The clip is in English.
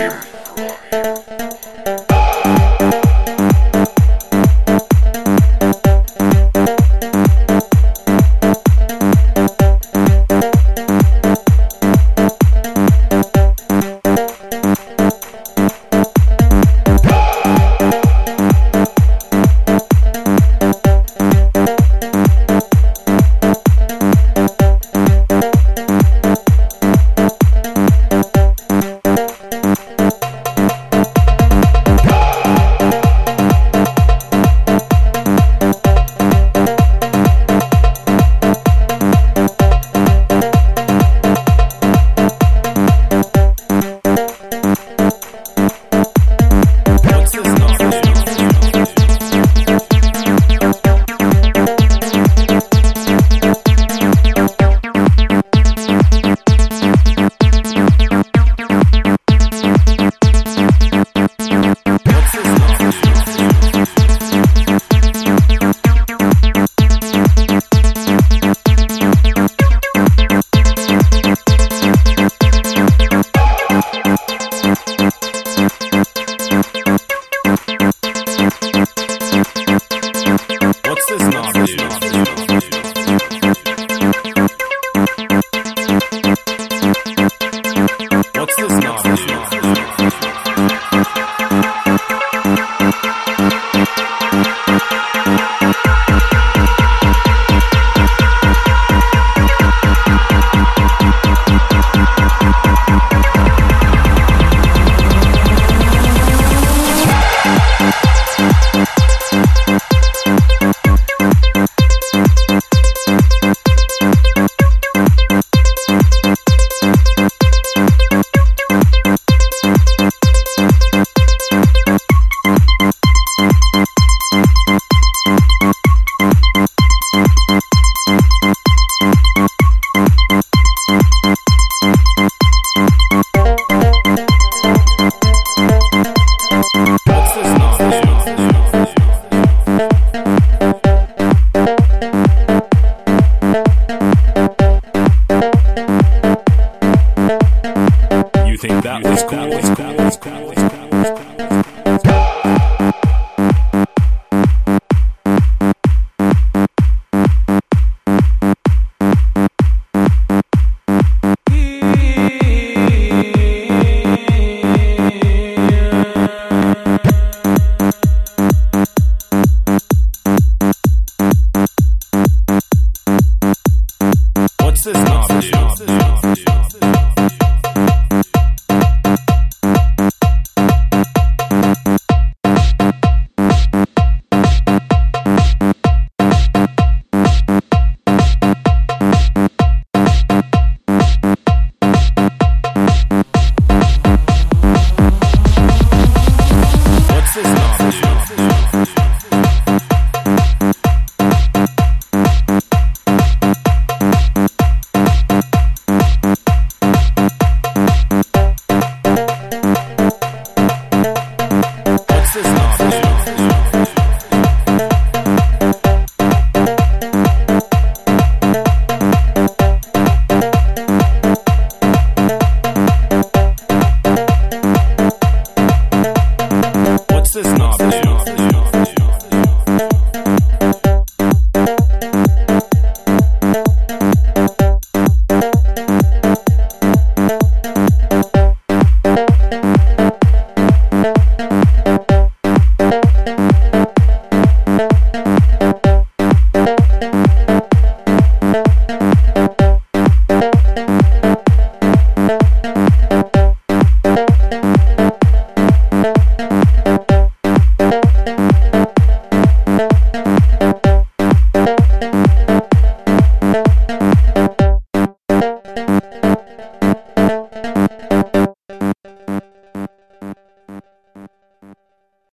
Yeah. This is the